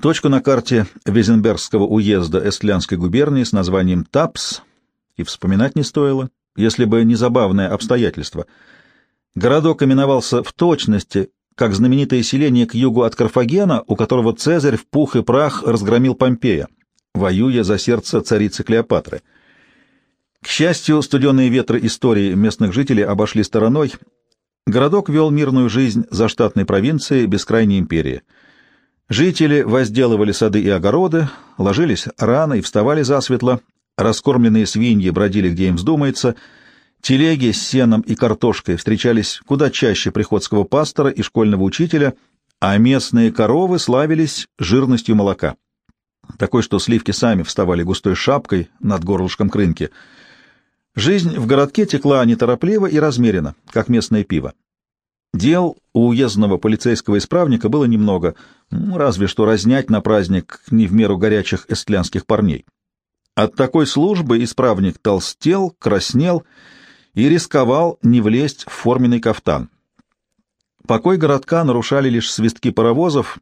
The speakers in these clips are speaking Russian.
Точку на карте Везенбергского уезда Эстлянской губернии с названием Тапс и вспоминать не стоило, если бы не забавное обстоятельство. Городок именовался в точности как знаменитое селение к югу от Карфагена, у которого Цезарь в пух и прах разгромил Помпея, воюя за сердце царицы Клеопатры. К счастью, студенные ветры истории местных жителей обошли стороной. Городок вел мирную жизнь за штатной провинцией бескрайней империи. Жители возделывали сады и огороды, ложились рано и вставали засветло, раскормленные свиньи бродили где им вздумается — Телеги с сеном и картошкой встречались куда чаще приходского пастора и школьного учителя, а местные коровы славились жирностью молока. Такой, что сливки сами вставали густой шапкой над горлышком крынки. Жизнь в городке текла неторопливо и размеренно, как местное пиво. Дел у уездного полицейского исправника было немного, ну, разве что разнять на праздник не в меру горячих эстлянских парней. От такой службы исправник толстел, краснел и рисковал не влезть в форменный кафтан. Покой городка нарушали лишь свистки паровозов,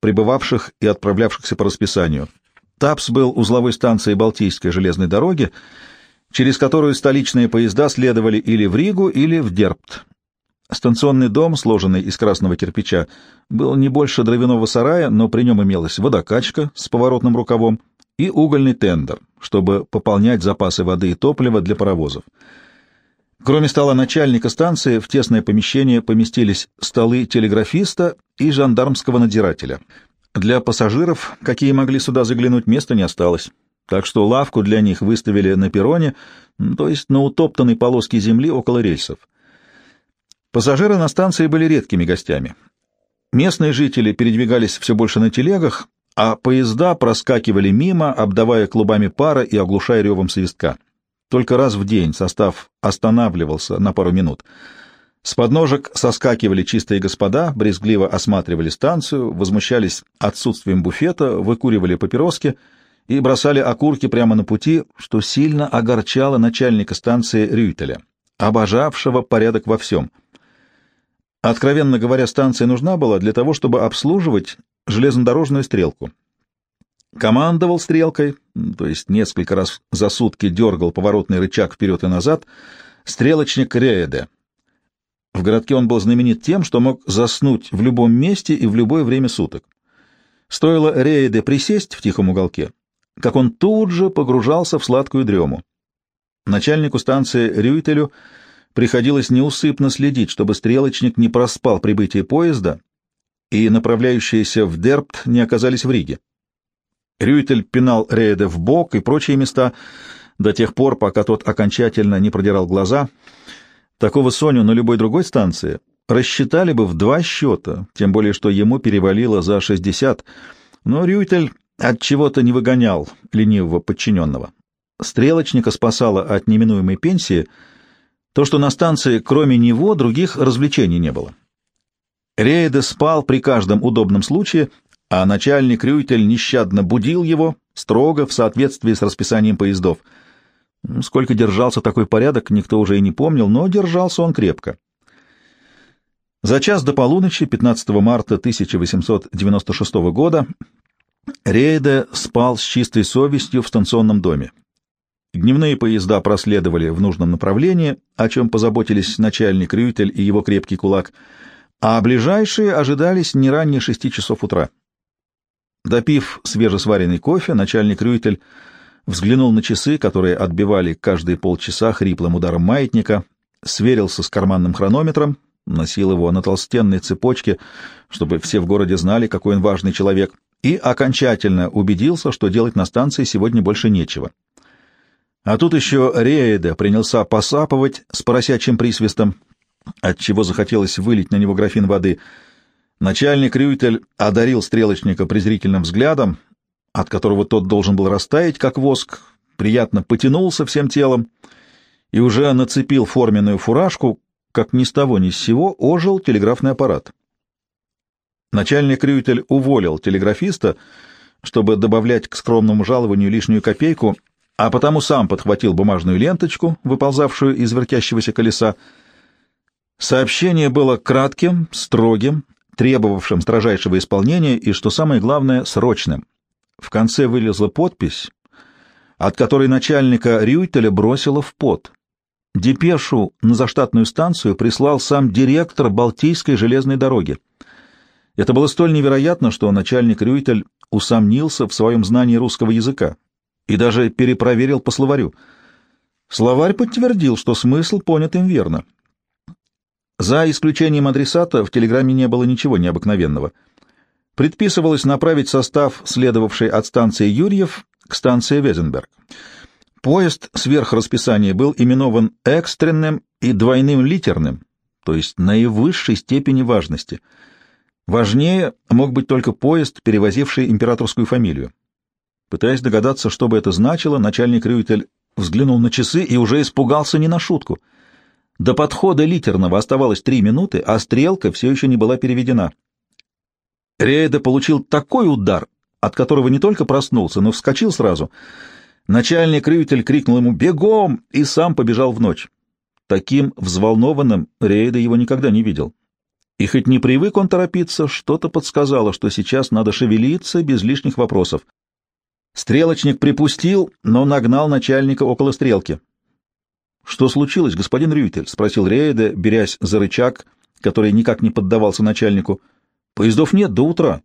прибывавших и отправлявшихся по расписанию. ТАПС был узловой станцией Балтийской железной дороги, через которую столичные поезда следовали или в Ригу, или в Дерпт. Станционный дом, сложенный из красного кирпича, был не больше дровяного сарая, но при нем имелась водокачка с поворотным рукавом и угольный тендер, чтобы пополнять запасы воды и топлива для паровозов. Кроме стола начальника станции, в тесное помещение поместились столы телеграфиста и жандармского надзирателя. Для пассажиров, какие могли сюда заглянуть, места не осталось, так что лавку для них выставили на перроне, то есть на утоптанной полоске земли около рельсов. Пассажиры на станции были редкими гостями. Местные жители передвигались все больше на телегах, а поезда проскакивали мимо, обдавая клубами пара и оглушая ревом свистка. Только раз в день состав останавливался на пару минут. С подножек соскакивали чистые господа, брезгливо осматривали станцию, возмущались отсутствием буфета, выкуривали папироски и бросали окурки прямо на пути, что сильно огорчало начальника станции Рюйтеля, обожавшего порядок во всем. Откровенно говоря, станция нужна была для того, чтобы обслуживать железнодорожную стрелку. Командовал стрелкой, то есть несколько раз за сутки дергал поворотный рычаг вперед и назад, стрелочник Рееде. В городке он был знаменит тем, что мог заснуть в любом месте и в любое время суток. Стоило Рееде присесть в тихом уголке, как он тут же погружался в сладкую дрему. Начальнику станции Рюйтелю приходилось неусыпно следить, чтобы стрелочник не проспал прибытие поезда и направляющиеся в Дерпт не оказались в Риге. Рюйтель пинал Рейда в бок и прочие места до тех пор, пока тот окончательно не продирал глаза. Такого Соню на любой другой станции рассчитали бы в два счета, тем более что ему перевалило за шестьдесят, но Рюйтель от чего-то не выгонял ленивого подчиненного. Стрелочника спасало от неминуемой пенсии то, что на станции кроме него других развлечений не было. Рейда спал при каждом удобном случае, а начальник Рюйтель нещадно будил его, строго в соответствии с расписанием поездов. Сколько держался такой порядок, никто уже и не помнил, но держался он крепко. За час до полуночи 15 марта 1896 года Рейде спал с чистой совестью в станционном доме. Дневные поезда проследовали в нужном направлении, о чем позаботились начальник Рюйтель и его крепкий кулак, а ближайшие ожидались не ранее шести часов утра. Допив свежесваренный кофе, начальник Рюйтель взглянул на часы, которые отбивали каждые полчаса хриплым ударом маятника, сверился с карманным хронометром, носил его на толстенной цепочке, чтобы все в городе знали, какой он важный человек, и окончательно убедился, что делать на станции сегодня больше нечего. А тут еще Рейда принялся посапывать с поросячьим присвистом, отчего захотелось вылить на него графин воды — Начальник Рюйтель одарил стрелочника презрительным взглядом, от которого тот должен был растаять, как воск, приятно потянулся всем телом и уже нацепил форменную фуражку, как ни с того ни с сего ожил телеграфный аппарат. Начальник Рюйтель уволил телеграфиста, чтобы добавлять к скромному жалованию лишнюю копейку, а потому сам подхватил бумажную ленточку, выползавшую из вертящегося колеса. Сообщение было кратким, строгим, требовавшим строжайшего исполнения и, что самое главное, срочным. В конце вылезла подпись, от которой начальника Рюйтеля бросило в пот. Депешу на заштатную станцию прислал сам директор Балтийской железной дороги. Это было столь невероятно, что начальник Рюйтель усомнился в своем знании русского языка и даже перепроверил по словарю. Словарь подтвердил, что смысл понят им верно. За исключением адресата в телеграмме не было ничего необыкновенного. Предписывалось направить состав, следовавший от станции Юрьев, к станции Везенберг. Поезд сверх расписания был именован экстренным и двойным литерным, то есть наивысшей степени важности. Важнее мог быть только поезд, перевозивший императорскую фамилию. Пытаясь догадаться, что бы это значило, начальник Рюйтель взглянул на часы и уже испугался не на шутку. До подхода литерного оставалось три минуты, а стрелка все еще не была переведена. Рейда получил такой удар, от которого не только проснулся, но вскочил сразу. Начальник Рюйтель крикнул ему «Бегом!» и сам побежал в ночь. Таким взволнованным Рейда его никогда не видел. И хоть не привык он торопиться, что-то подсказало, что сейчас надо шевелиться без лишних вопросов. Стрелочник припустил, но нагнал начальника около стрелки. — Что случилось, господин Рюйтель? — спросил Рейда, берясь за рычаг, который никак не поддавался начальнику. — Поездов нет до утра.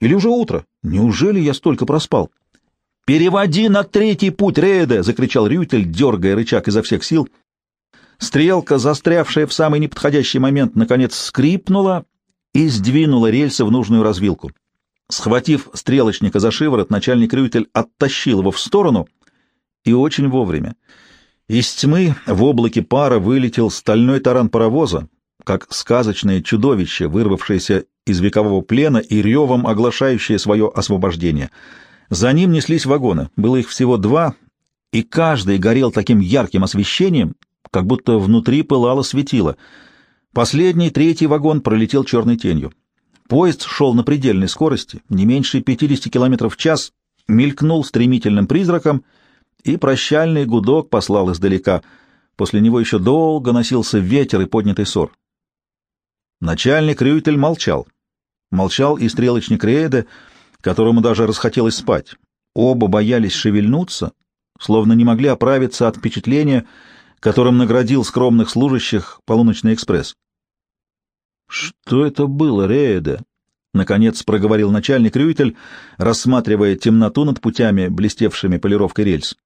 Или уже утро? Неужели я столько проспал? — Переводи на третий путь, Рейда! — закричал Рюйтель, дергая рычаг изо всех сил. Стрелка, застрявшая в самый неподходящий момент, наконец скрипнула и сдвинула рельсы в нужную развилку. Схватив стрелочника за шиворот, начальник Рюйтель оттащил его в сторону и очень вовремя. Из тьмы в облаке пара вылетел стальной таран паровоза, как сказочное чудовище, вырвавшееся из векового плена и ревом оглашающее свое освобождение. За ним неслись вагоны, было их всего два, и каждый горел таким ярким освещением, как будто внутри пылало светило. Последний, третий вагон пролетел черной тенью. Поезд шел на предельной скорости, не меньше 50 км в час, мелькнул стремительным призраком, и прощальный гудок послал издалека. После него еще долго носился ветер и поднятый ссор. Начальник Рюйтель молчал. Молчал и стрелочник Рейде, которому даже расхотелось спать. Оба боялись шевельнуться, словно не могли оправиться от впечатления, которым наградил скромных служащих полуночный экспресс. «Что это было, Рейде?» — наконец проговорил начальник Рюйтель, рассматривая темноту над путями, блестевшими полировкой рельс.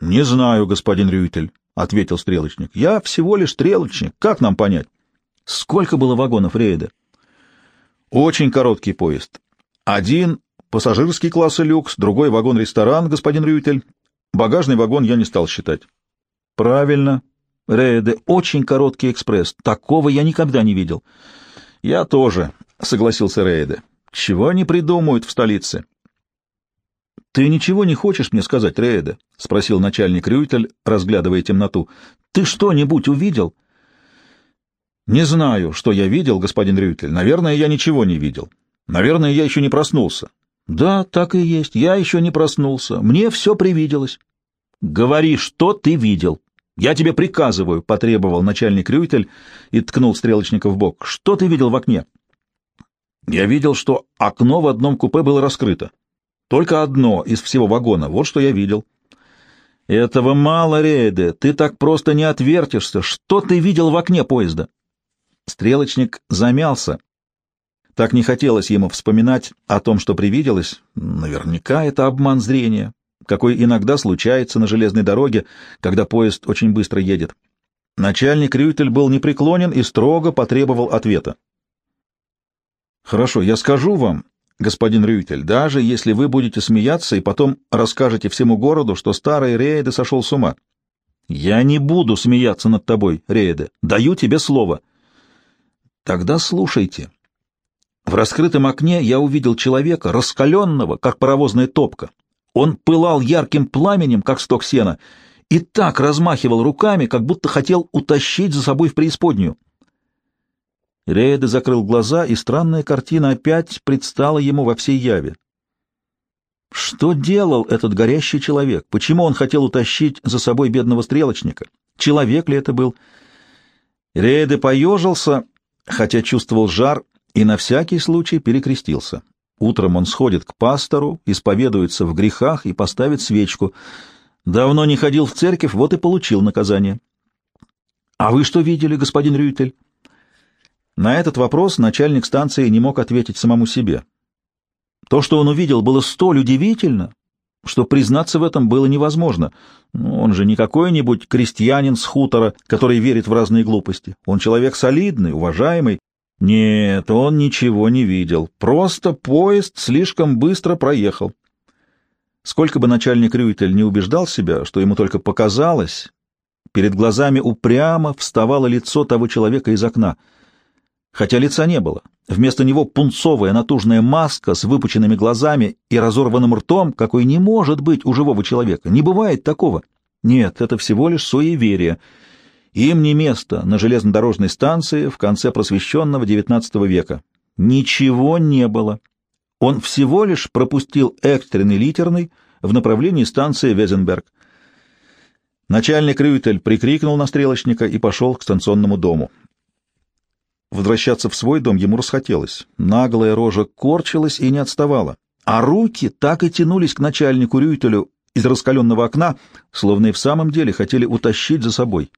«Не знаю, господин Рюйтель», — ответил стрелочник. «Я всего лишь стрелочник. Как нам понять?» «Сколько было вагонов, Рейде?» «Очень короткий поезд. Один — пассажирский класс и люкс, другой — вагон-ресторан, господин Рюйтель. Багажный вагон я не стал считать». «Правильно», Рейде, очень короткий экспресс. Такого я никогда не видел. Я тоже, согласился Рейде. Чего они придумают в столице? Ты ничего не хочешь мне сказать, Рейде? спросил начальник Рюйтель, разглядывая темноту. Ты что-нибудь увидел? Не знаю, что я видел, господин Рюйтель. Наверное, я ничего не видел. Наверное, я еще не проснулся. Да, так и есть. Я еще не проснулся. Мне все привиделось. Говори, что ты видел. «Я тебе приказываю», — потребовал начальник Рюйтель и ткнул стрелочника в бок. «Что ты видел в окне?» «Я видел, что окно в одном купе было раскрыто. Только одно из всего вагона. Вот что я видел». «Этого мало, Рейде. Ты так просто не отвертишься. Что ты видел в окне поезда?» Стрелочник замялся. Так не хотелось ему вспоминать о том, что привиделось. Наверняка это обман зрения какой иногда случается на железной дороге, когда поезд очень быстро едет. Начальник Рюйтель был непреклонен и строго потребовал ответа. «Хорошо, я скажу вам, господин Рюйтель, даже если вы будете смеяться и потом расскажете всему городу, что старый Рейде сошел с ума. Я не буду смеяться над тобой, Рейде. Даю тебе слово». «Тогда слушайте». В раскрытом окне я увидел человека, раскаленного, как паровозная топка. Он пылал ярким пламенем, как сток сена, и так размахивал руками, как будто хотел утащить за собой в преисподнюю. Рейде закрыл глаза, и странная картина опять предстала ему во всей яве. Что делал этот горящий человек? Почему он хотел утащить за собой бедного стрелочника? Человек ли это был? Рейде поежился, хотя чувствовал жар и на всякий случай перекрестился. Утром он сходит к пастору, исповедуется в грехах и поставит свечку. Давно не ходил в церковь, вот и получил наказание. — А вы что видели, господин Рюйтель? На этот вопрос начальник станции не мог ответить самому себе. То, что он увидел, было столь удивительно, что признаться в этом было невозможно. Ну, он же не какой-нибудь крестьянин с хутора, который верит в разные глупости. Он человек солидный, уважаемый. Нет, он ничего не видел. Просто поезд слишком быстро проехал. Сколько бы начальник Рюйтель не убеждал себя, что ему только показалось, перед глазами упрямо вставало лицо того человека из окна — хотя лица не было. Вместо него пунцовая натужная маска с выпученными глазами и разорванным ртом, какой не может быть у живого человека. Не бывает такого. Нет, это всего лишь суеверие. Им не место на железнодорожной станции в конце просвещенного XIX века. Ничего не было. Он всего лишь пропустил экстренный литерный в направлении станции Везенберг. Начальник Рютель прикрикнул на стрелочника и пошел к станционному дому. Возвращаться в свой дом ему расхотелось. Наглая рожа корчилась и не отставала, а руки так и тянулись к начальнику Рюйтелю из раскаленного окна, словно и в самом деле хотели утащить за собой.